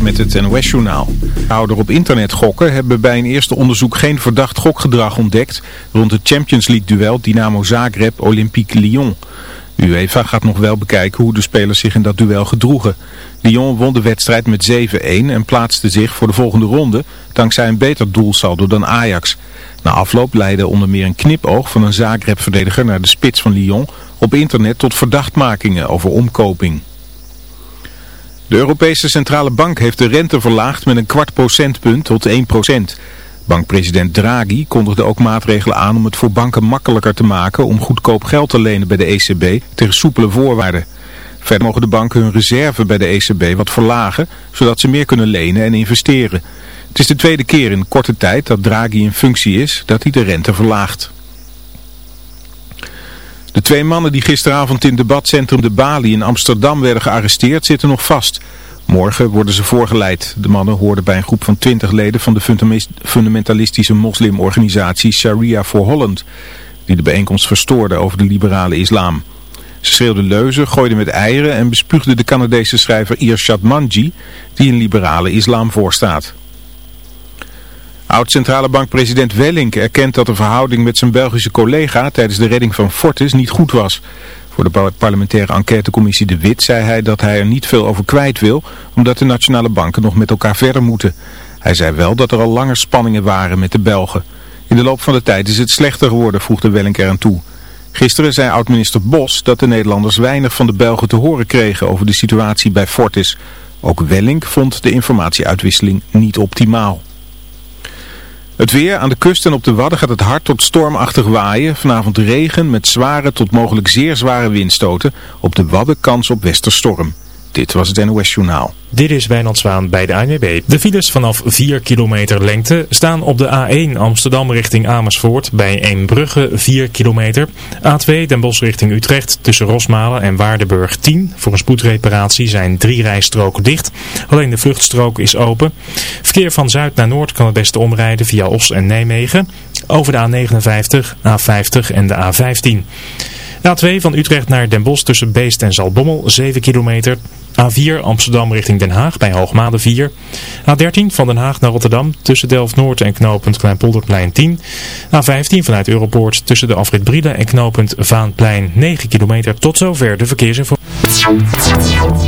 Met het NOS-journaal. Houder op internet gokken hebben bij een eerste onderzoek geen verdacht gokgedrag ontdekt rond het Champions League-duel Dynamo Zagreb-Olympique Lyon. UEFA gaat nog wel bekijken hoe de spelers zich in dat duel gedroegen. Lyon won de wedstrijd met 7-1 en plaatste zich voor de volgende ronde dankzij een beter doelsaldo dan Ajax. Na afloop leidde onder meer een knipoog van een Zagreb-verdediger naar de spits van Lyon op internet tot verdachtmakingen over omkoping. De Europese Centrale Bank heeft de rente verlaagd met een kwart procentpunt tot 1 procent. Bankpresident Draghi kondigde ook maatregelen aan om het voor banken makkelijker te maken om goedkoop geld te lenen bij de ECB tegen soepele voorwaarden. Verder mogen de banken hun reserve bij de ECB wat verlagen, zodat ze meer kunnen lenen en investeren. Het is de tweede keer in korte tijd dat Draghi in functie is dat hij de rente verlaagt. De twee mannen die gisteravond in debatcentrum De Bali in Amsterdam werden gearresteerd zitten nog vast. Morgen worden ze voorgeleid. De mannen hoorden bij een groep van twintig leden van de fundamentalistische moslimorganisatie Sharia for Holland, die de bijeenkomst verstoorde over de liberale islam. Ze schreeuwden leuzen, gooiden met eieren en bespuugden de Canadese schrijver Irshad Manji, die een liberale islam voorstaat. Oud-centrale bankpresident Wellink erkent dat de verhouding met zijn Belgische collega tijdens de redding van Fortis niet goed was. Voor de parlementaire enquêtecommissie De Wit zei hij dat hij er niet veel over kwijt wil, omdat de nationale banken nog met elkaar verder moeten. Hij zei wel dat er al langer spanningen waren met de Belgen. In de loop van de tijd is het slechter geworden, voegde Wellink eraan toe. Gisteren zei oud-minister Bos dat de Nederlanders weinig van de Belgen te horen kregen over de situatie bij Fortis. Ook Wellink vond de informatieuitwisseling niet optimaal. Het weer aan de kust en op de Wadden gaat het hard tot stormachtig waaien. Vanavond regen met zware tot mogelijk zeer zware windstoten. Op de Wadden kans op westerstorm. Dit was het NOS Journaal. Dit is Wijnand Zwaan bij de ANWB. De files vanaf 4 kilometer lengte staan op de A1 Amsterdam richting Amersfoort bij Eembrugge 4 kilometer. A2 Den Bosch richting Utrecht tussen Rosmalen en Waardenburg 10. Voor een spoedreparatie zijn drie rijstroken dicht. Alleen de vluchtstrook is open. Verkeer van zuid naar noord kan het beste omrijden via Os en Nijmegen. Over de A59, A50 en de A15. A2 van Utrecht naar Den Bosch tussen Beest en Zalbommel 7 kilometer. A4 Amsterdam richting Den Haag bij Hoogmade 4. A13 van Den Haag naar Rotterdam tussen Delft-Noord en knooppunt Kleinpolderplein 10. A15 vanuit Europoort tussen de afrit Brielen en knooppunt Vaanplein 9 kilometer. Tot zover de verkeersinformatie.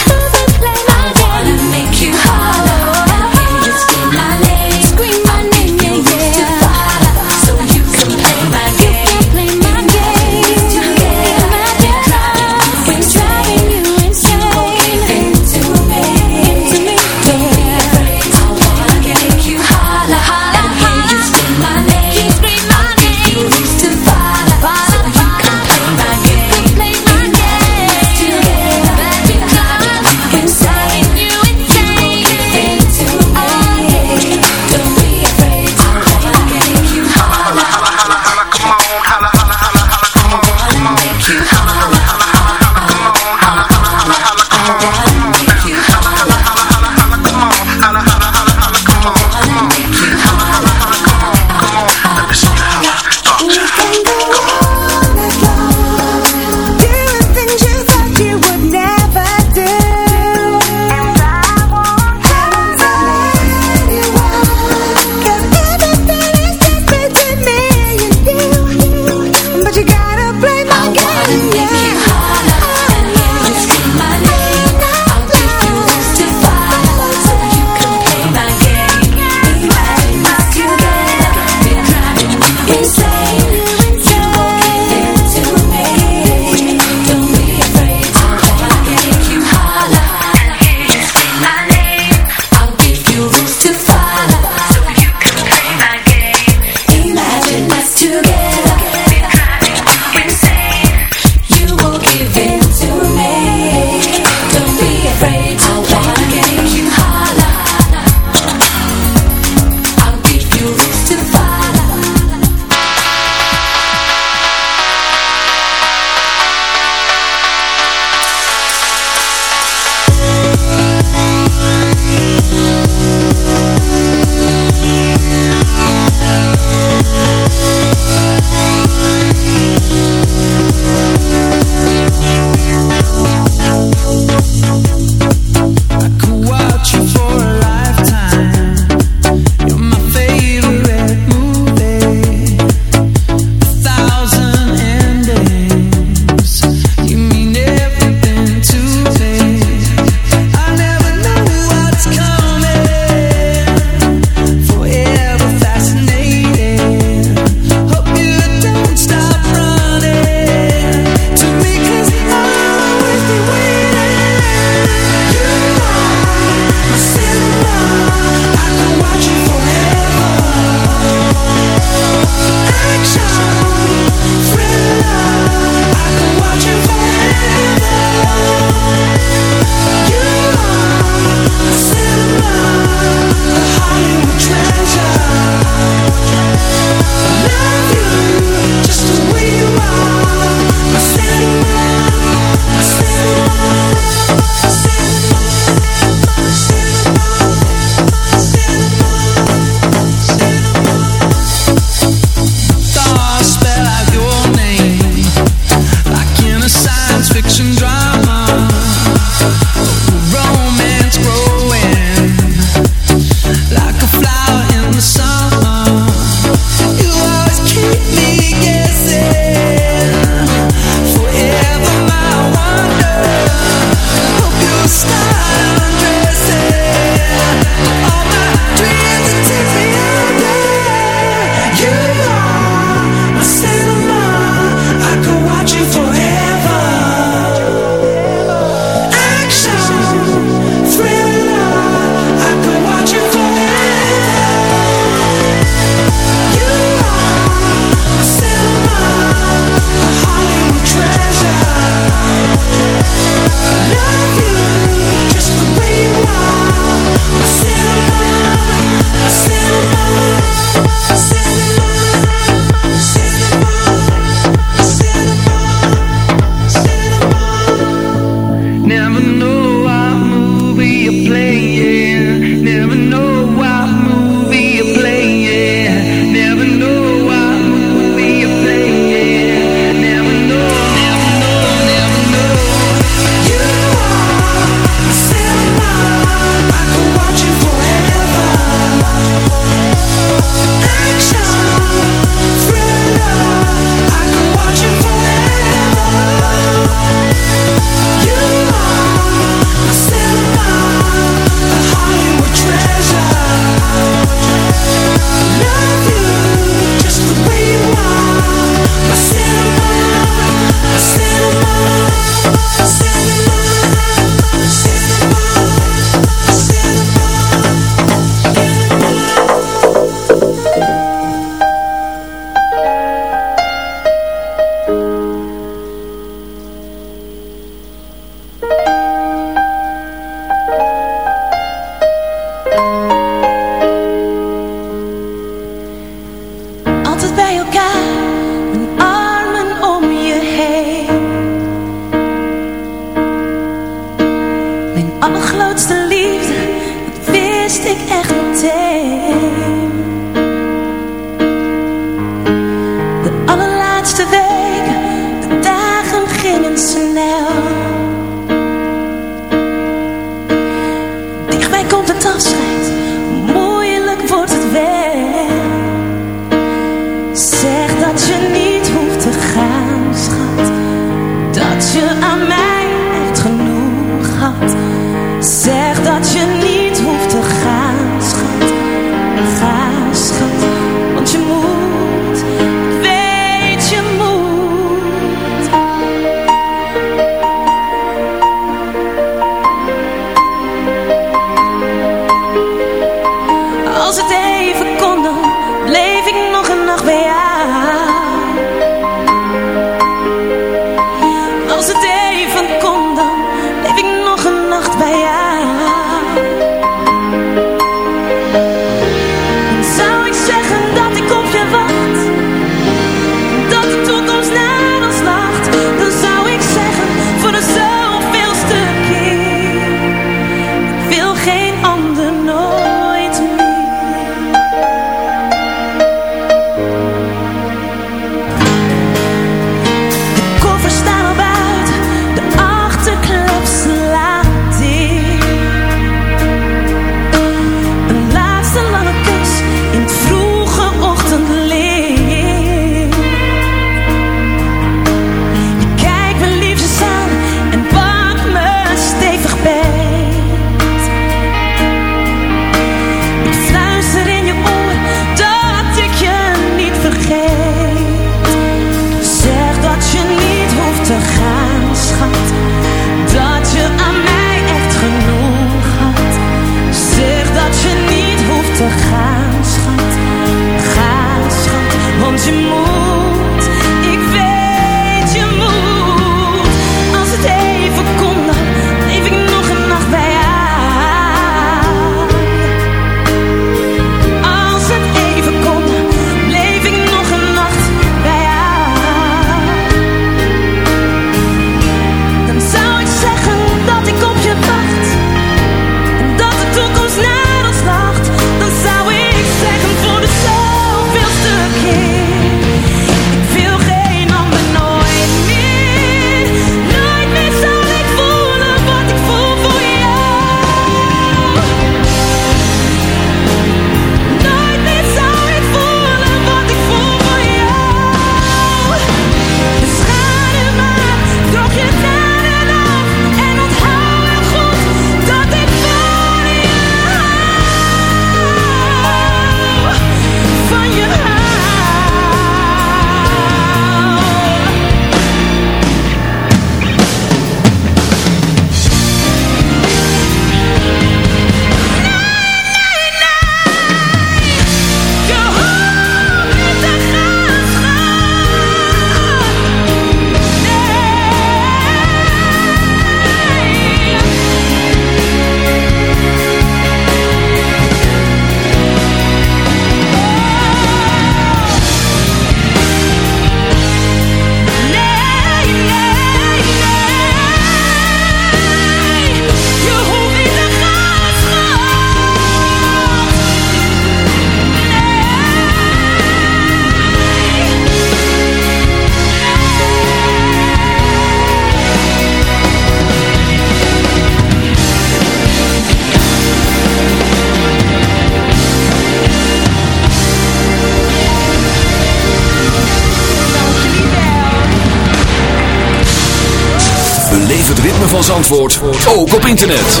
Zandvoort ook op internet.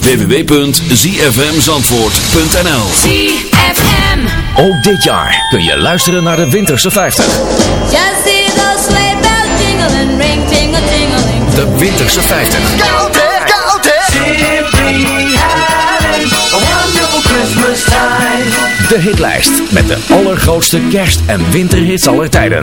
www.zfmzandvoort.nl ZFM Ook dit jaar kun je luisteren naar de Winterse 50. Just see those sleigh bells jingling, ring, tingle, tingling. De Winterse 50. Go there. Simply having a wonderful Christmas time. De hitlijst met de allergrootste kerst- en winterhits aller tijden.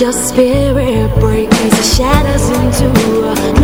your spirit breaks the shadows into a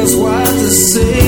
just what to say.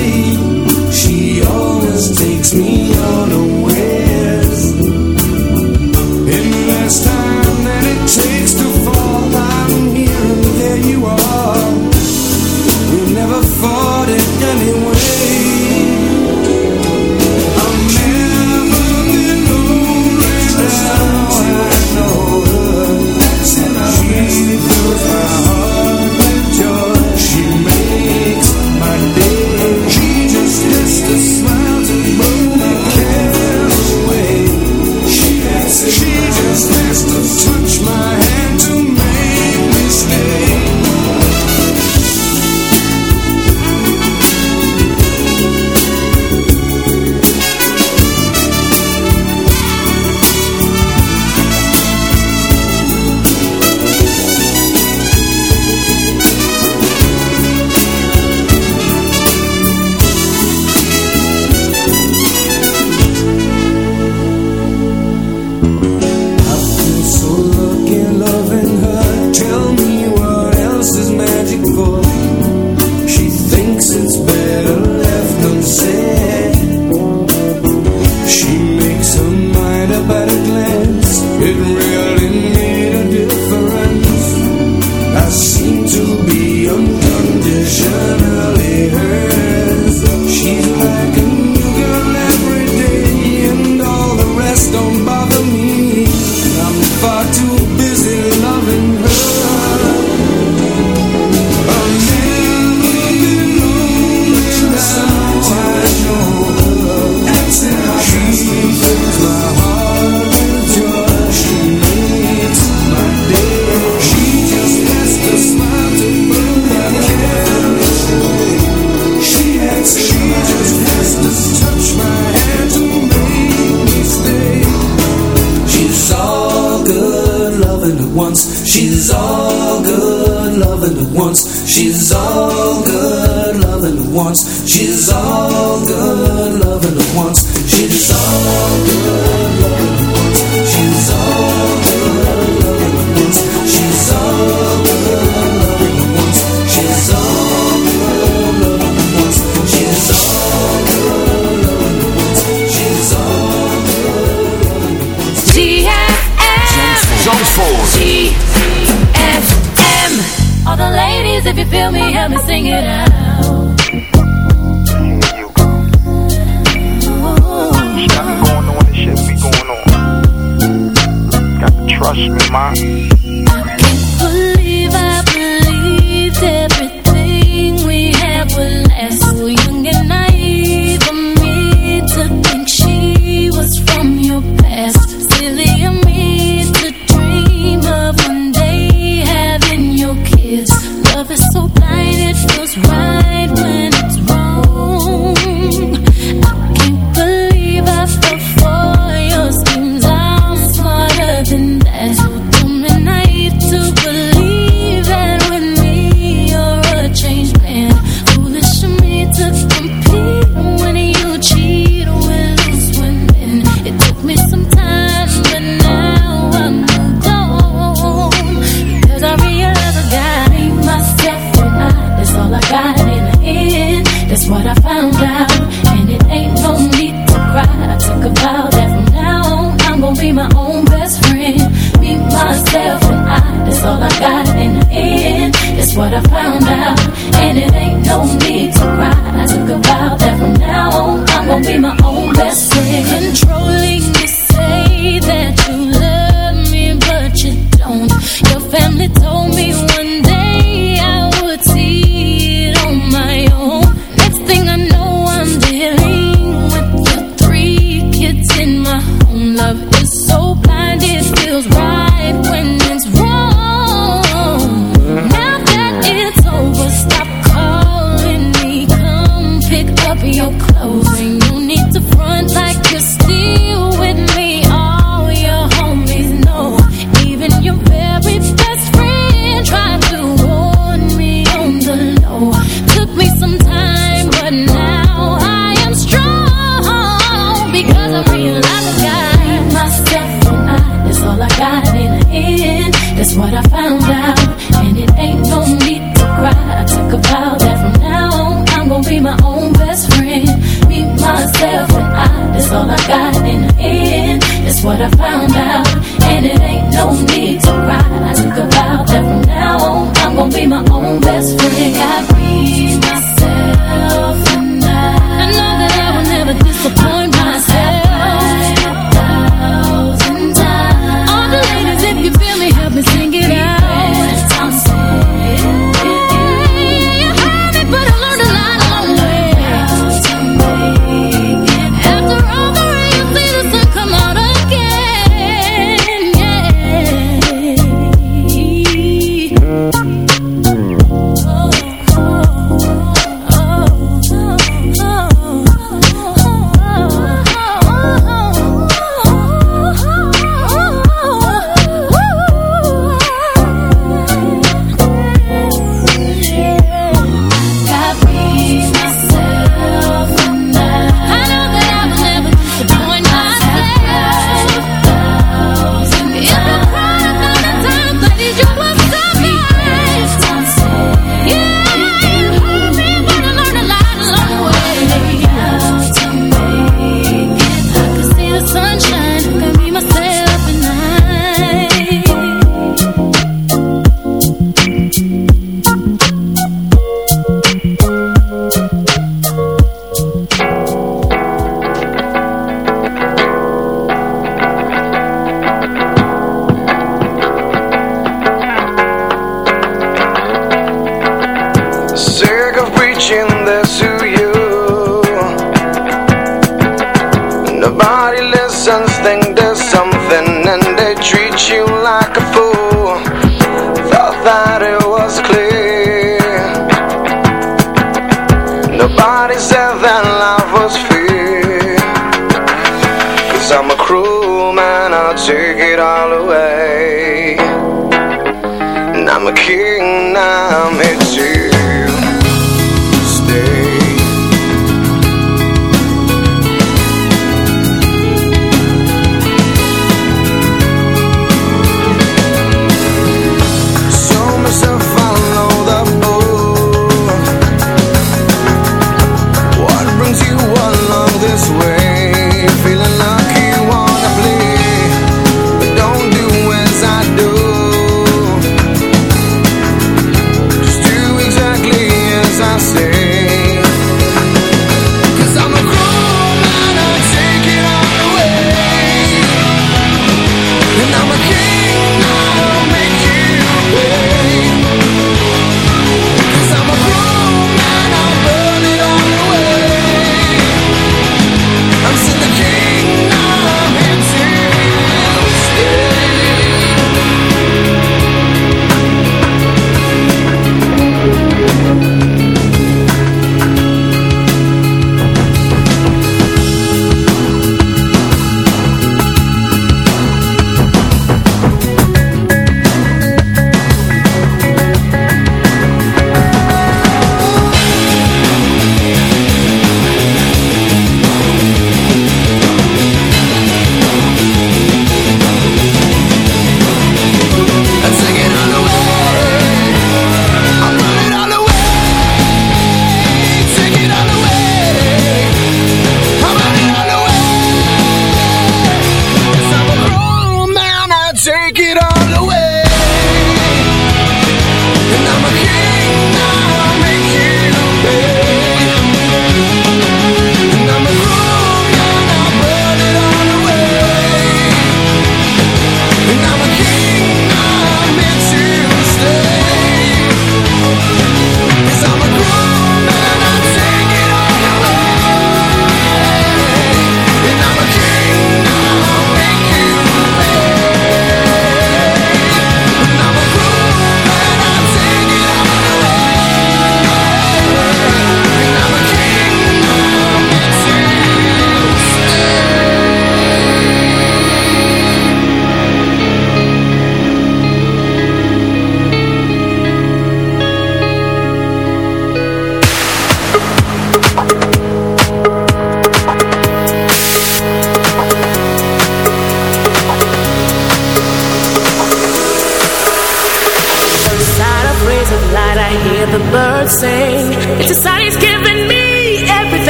What I found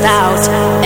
out